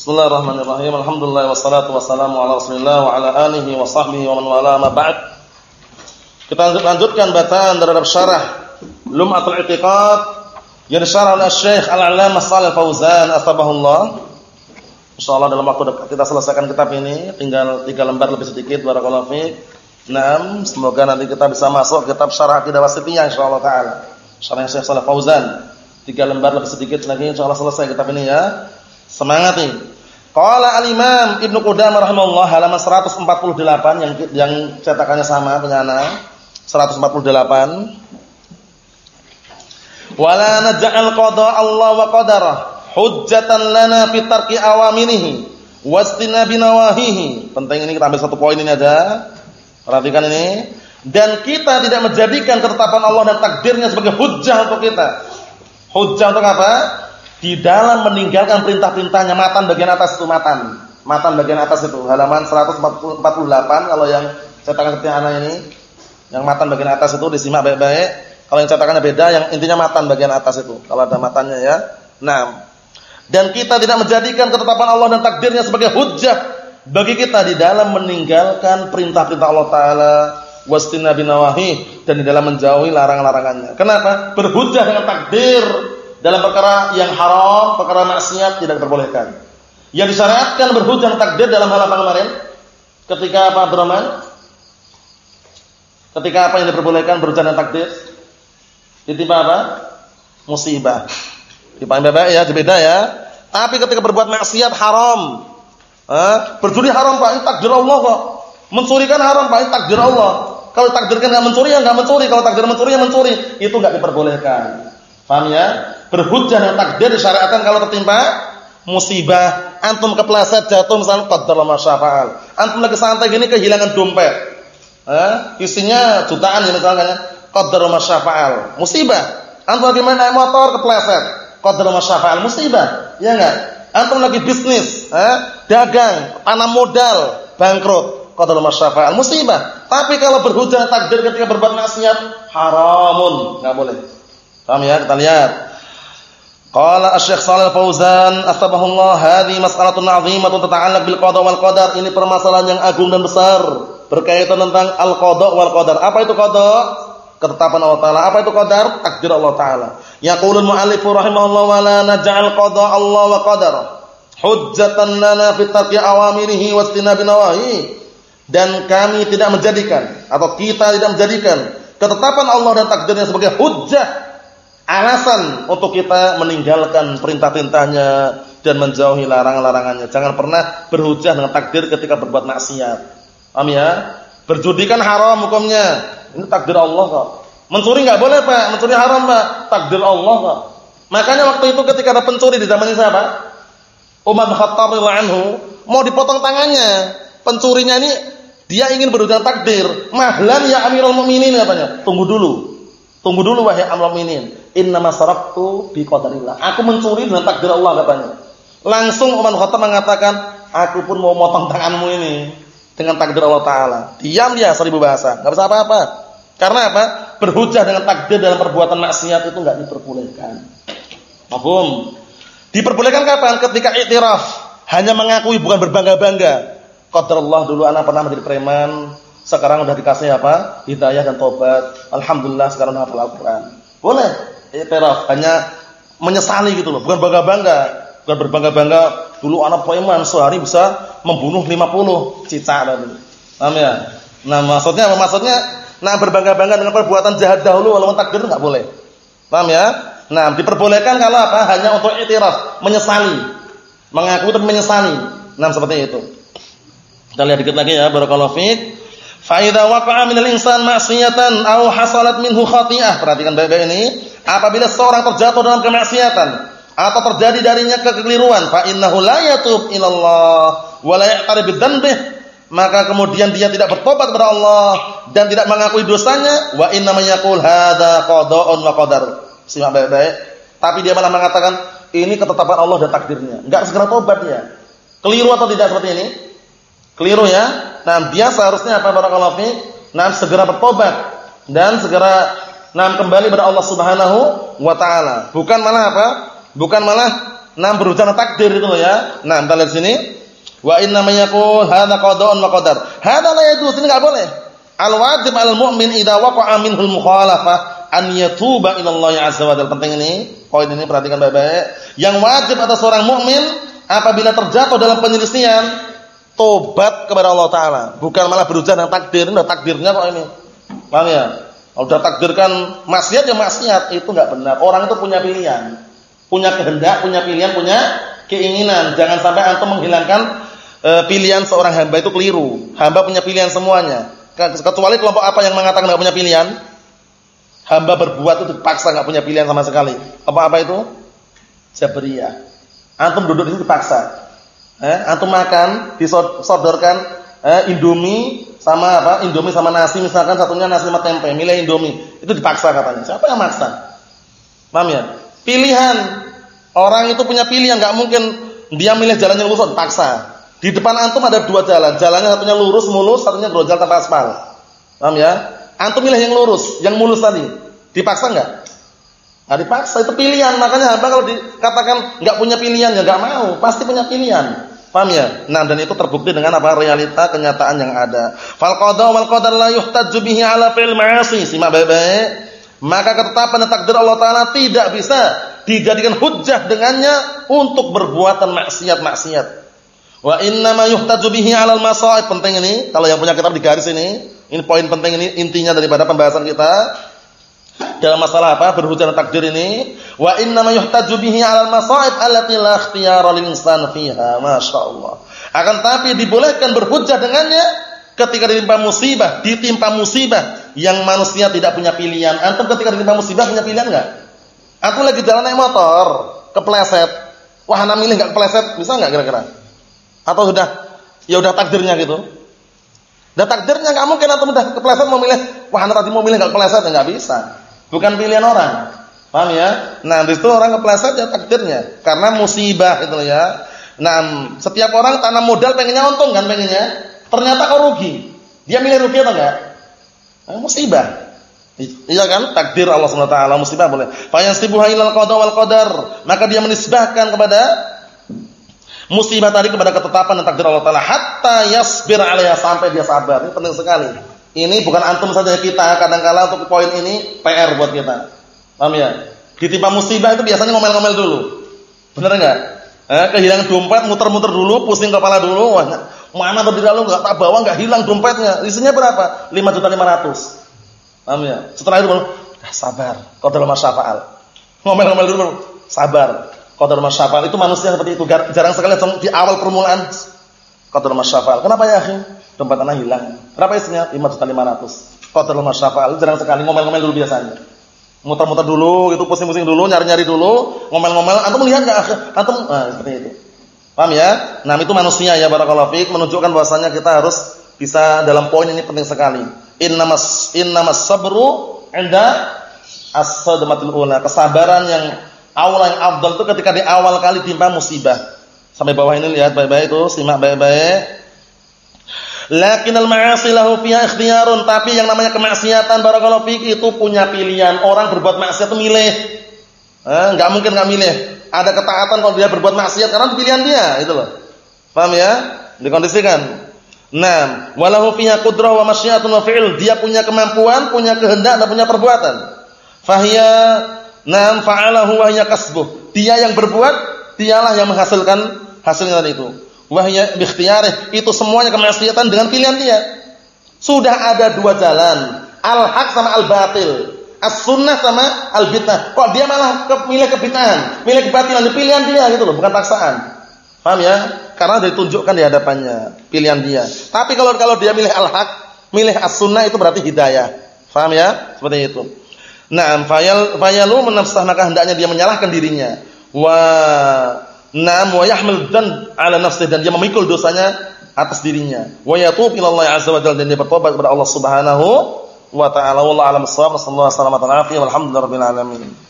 Bismillahirrahmanirrahim. Alhamdulillah wassalatu wassalamu ala Rasulillah wa ala alihi wa sahbihi wa man wala ma ba'd. Kita lanjutkan bacaan terhadap syarah Lum'atul I'tiqad yang disyarah oleh Syekh Al-'Allamah Fauzan asbahullah. Insyaallah dalam waktu dekat kita selesaikan kitab ini, tinggal 3 lembar lebih sedikit barakallahu fiik. Naam, semoga nanti kita bisa masuk kitab Syarah insyaallah taala. Syarah Syekh Fauzan. 3 lembar lebih sedikit lagi insyaallah selesai kitab ini ya. Semangat nih. Qala al-Imam Ibnu Qudamah rahimahullah halaman 148 yang yang cetakannya sama penyana 148. Wala naj'al qada Allah wa qadara hujjatan lana fi tarki awaminihi wastinabi nawahihi. Penting ini kita ambil satu poin ini aja. Perhatikan ini. Dan kita tidak menjadikan ketetapan Allah dan takdirnya sebagai hujjah untuk kita. Hujjah untuk apa? Di dalam meninggalkan perintah-perintahnya matan bagian atas itu matan. Matan bagian atas itu halaman 148 kalau yang cetakan seperti anak ini. Yang matan bagian atas itu disimak baik-baik. Kalau yang cetakannya beda yang intinya matan bagian atas itu. Kalau ada matannya ya. Nah, dan kita tidak menjadikan ketetapan Allah dan takdirnya sebagai hujjah bagi kita di dalam meninggalkan perintah-perintah Allah taala wastina binawahi dan di dalam menjauhi larang-larangannya. Kenapa? Berhujjah dengan takdir dalam perkara yang haram, perkara maksiat tidak diperbolehkan. Yang disyariatkan berhujjah takdir dalam hal apa kemarin? Ketika apa Abdurrahman? Ketika apa yang diperbolehkan berhujjah takdir? Ditimpa apa? Musibah. Dipahami Bapak ya, berbeda ya. Tapi ketika berbuat maksiat haram. Eh, berjudi haram Pak, ini takdir Allah kok. Mencuri kan haram Pak, ini takdir Allah. Kalau takdirkan enggak mencuri ya enggak mencuri, kalau takdir mencuri ya mencuri. Itu enggak diperbolehkan. Paham ya? Berhujjah dengan takdir disyariatkan kalau tertimpa musibah, antum kepleset jatuh misalnya qaddar syafa'al. Antum lagi santai gini kehilangan dompet. Eh, isinya jutaan ya misalnya, qaddar syafa'al. Musibah. Antum lagi main naik motor kepleset, qaddar syafa'al. Musibah. Ya enggak? Antum lagi bisnis, eh, dagang, tanam modal, bangkrut, qaddar syafa'al. Musibah. Tapi kalau berhujjah takdir ketika berbuat maksiat, haramun, enggak boleh. Paham ya? Kita lihat. Qala Asy-Syaikh Shalal Fauzan, asbahullah, hadhi mas'alatun 'azimatun tata'allaq bil qada wal qadar. Ini permasalahan yang agung dan besar berkaitan tentang al-qada wal qadar. Apa itu qada? Ketetapan Allah Taala. Apa itu qadar? Takdir Allah Taala. Yaqulul mu'allif rahimahullah wa la naj'al qada Allah wa qadar hujjatan lana fi tarki awamirihi wa istinabi nawahi. Dan kami tidak menjadikan atau kita tidak menjadikan ketetapan Allah dan takdirnya sebagai hujjah alasan untuk kita meninggalkan perintah-perintahnya dan menjauhi larangan-larangannya. Jangan pernah berhujah dengan takdir ketika berbuat maksiat. Paham ya? Berjudi kan haram hukumnya. Ini takdir Allah kok. Mencuri enggak boleh, Pak. Mencuri haram, Pak. Takdir Allah kok. Makanya waktu itu ketika ada pencuri di zaman siapa? Umar bin Khattab anhu mau dipotong tangannya. Pencurinya ini dia ingin berhujah takdir. Mahlan ya Amirul Mukminin katanya. Tunggu dulu. Tunggu dulu wahai Amirul Mukminin innama saraftu bi qadarillah. Aku mencuri dengan takdir Allah katanya. Langsung Umar Khattab mengatakan, aku pun mau motong tanganmu ini dengan takdir Allah taala. Diam dia seribu bahasa, enggak bisa apa-apa. Karena apa? Berhujah dengan takdir dalam perbuatan maksiat itu enggak diperbolehkan. Paham? Diperbolehkan kapan? Ketika iktiraf, hanya mengakui bukan berbangga-bangga. Allah dulu anak pernah menjadi preman, sekarang udah dikasih apa? Hidayah dan tobat. Alhamdulillah sekarang hafal Al-Qur'an. Boleh i'tiraf, hanya menyesali gitu loh, bukan bangga-bangga, bukan berbangga-bangga. Dulu anak preman sehari bisa membunuh 50 cicak tadi. Paham ya? Nah, maksudnya? Maksudnya nah berbangga-bangga dengan perbuatan jahat dahulu walaupun takdir enggak boleh. Paham ya? Nah, diperbolehkan kalau apa? Hanya untuk i'tiraf, menyesali. Mengaku dan menyesali. Nah, seperti itu. Kita lihat dikit lagi ya, barakallahu fiik. Fa idza waqa'a minal insan ma'siyatan aw hasalat minhu khati'ah. Perhatikan baik-baik ini. Apabila seorang terjatuh dalam kemaksiatan atau terjadi darinya kekeliruan, fa innahu la yatub ilallah wa la ya'tarif bidzanbih, maka kemudian dia tidak bertobat kepada Allah dan tidak mengakui dosanya, wa inna yaqul hadza qada'un wa qadar. Simak baik-baik. Tapi dia malah mengatakan ini ketetapan Allah dan takdirnya. Enggak segera tobat ya. Keliru atau tidak seperti ini? Keliru ya. Nah, dia seharusnya apa barakallahu fi? Nah, segera bertobat dan segera Nah, kembali kepada Allah Subhanahu wa taala. Bukan malah apa? Bukan malah Nah, berusaha takdir itu ya. Nah, kita lihat sini. Wa inna may yaqul hadza qada'un wa qadar. Hadza la yajuz, ini enggak boleh. Al wajib al mu'min idza waqa'a minhu al mukhalafah an yatuba ila Allah azza wa jalla. Penting ini, poin ini perhatikan baik-baik. Yang wajib atas seorang mukmin apabila terjatuh dalam penyelisihan, tobat kepada Allah taala, bukan malah dengan takdir. Ini takdirnya kok ini. Paham ya? Udah takdirkan maksiat ya maksiat, itu enggak benar. Orang itu punya pilihan. Punya kehendak, punya pilihan, punya keinginan. Jangan sampai antum menghilangkan e, pilihan seorang hamba itu keliru. Hamba punya pilihan semuanya. Kecuali kelompok apa yang mengatakan enggak punya pilihan? Hamba berbuat itu dipaksa enggak punya pilihan sama sekali. Apa-apa itu? Jabriyah. Antum duduk di sini dipaksa. Eh, antum makan disodorkan eh, Indomie sama apa? Indomie sama nasi misalkan satunya nasi sama tempe, milih Indomie. Itu dipaksa katanya. Siapa yang maksa? Paham ya? Pilihan. Orang itu punya pilihan, nggak mungkin dia milih jalan yang lurus, paksa. Di depan antum ada dua jalan, jalannya satunya lurus mulus, satunya grojol tanpa aspal. Paham ya? Antum milih yang lurus, yang mulus tadi. Dipaksa nggak? Nah, dipaksa itu pilihan. Makanya hamba kalau dikatakan nggak punya pilihan ya nggak mau, pasti punya pilihan. Paham ya? Nah, dan itu terbukti dengan apa? Realita kenyataan yang ada. Fal qada wal qadar la yuhtaju bihi ala fi'il ma'asi. Simak baik-baik. Maka ketetapan takdir Allah Ta'ala tidak bisa dijadikan hujah dengannya untuk berbuatan maksiat-maksiat. Wa inna ma yuhtaju bihi 'alal masaib. Penting ini, kalau yang punya kitab di garis ini, ini poin penting ini intinya daripada pembahasan kita dalam masalah apa? Berhujah takdir ini. Wa inna ma yuhtaju bihi 'alal masaib allati la ikhtiyara lil insan fiha. Masyaallah. Akan tapi dibolehkan berhujah dengannya ketika ditimpa musibah, ditimpa musibah yang manusia tidak punya pilihan. Antum ketika ditimpa musibah punya pilihan enggak? Aku lagi jalan naik motor, kepleset. Wahana milih enggak kepleset, bisa enggak kira-kira? Atau sudah ya udah takdirnya gitu. Udah takdirnya enggak mungkin antum udah kepleset mau milih wahana tadi mau milih enggak kepleset enggak bisa. Bukan pilihan orang. Paham ya? Nah, di situ orang kepleset ya takdirnya karena musibah itu ya. Nah, setiap orang tanam modal pengennya untung kan pengennya. Ternyata kau rugi. Dia milih rugi atau enggak? Nah, musibah. Iya kan? Takdir Allah SWT musibah boleh. Fa yansibuha ilal qada wal qadar. Maka dia menisbahkan kepada musibah tadi kepada ketetapan dan takdir Allah Taala hatta yasbir 'alaiha sampai dia sabar. Ini penting sekali. Ini bukan antum saja kita, kadang-kala untuk poin ini PR buat kita. Paham ya? Ditimpa musibah itu biasanya ngomel-ngomel dulu. Benar enggak? Eh, kehilangan dompet muter-muter dulu, pusing kepala dulu, wah Mana tadi lalu enggak tak bawa enggak hilang dompetnya. Isinya berapa? 5 juta 500. Paham ya? Setelah itu baru ah, sabar, qadar masyafa'al. Ngomel-ngomel dulu sabar. Qadar masyafa'al itu manusia seperti itu. Jarang sekali di awal permulaan qadar masyafa'al. Kenapa ya, akhi? Dompet anak hilang. Berapa isinya? 5 juta 500. Qadar masyafa'al. Jarang sekali ngomel-ngomel dulu biasanya. Muter-muter dulu, gitu pusing-pusing dulu, nyari-nyari dulu, ngomel-ngomel. Antum lihat enggak? Antum nah, seperti itu. Paham ya? Nah, itu manusia ya barakallahu fiik menunjukkan bahwasanya kita harus bisa dalam poin ini penting sekali. Innamas innamas sabru 'inda as-sadmatul ula. Kesabaran yang awal yang afdal itu ketika di awal kali timpa musibah. Sampai bawah ini lihat baik-baik itu, simak baik-baik. Lakinnal ma'asi lahu fiha ikhtiyarun, tapi yang namanya kemaksiatan barakallahu fiik itu punya pilihan. Orang berbuat maksiat itu milih. Eh, enggak mungkin enggak milih ada ketaatan kalau dia berbuat maksiat karena pilihan dia, itu loh. Paham ya? Dikondisikan. Nah, walahu fiha qudrah wa masyiatun wa fi'l. Dia punya kemampuan, punya kehendak dan punya perbuatan. Fahiya nam fa'alahu wa hiya kasbuh. Dia yang berbuat, dialah yang menghasilkan hasilnya itu. Wa hiya bikhtiyarih. Itu semuanya kemaksiatan dengan pilihan dia. Sudah ada dua jalan, al-haq sama al-batil as-sunnah sama al-bid'ah. Kok dia malah ke, milih kebid'ahan, milih kebatilan, pilihan dia gitu loh, bukan paksaan. Paham ya? Karena ditunjukkan di hadapannya, pilihan dia. Tapi kalau kalau dia milih al-haq, milih as-sunnah itu berarti hidayah. Paham ya? Seperti itu. Nah, fayal fayalu menafsah maka hendaknya dia menyalahkan dirinya. Wa na'am wa yahmil dan ala nafsi dan dia memikul dosanya atas dirinya. Wa yatub ila Allah azza wa jalla dan dia bertobat kepada Allah Subhanahu wa ta'ala. Wallahu a'lam bissawab. Sallallahu alaihi wasallam walhamdulillahi rabbil alamin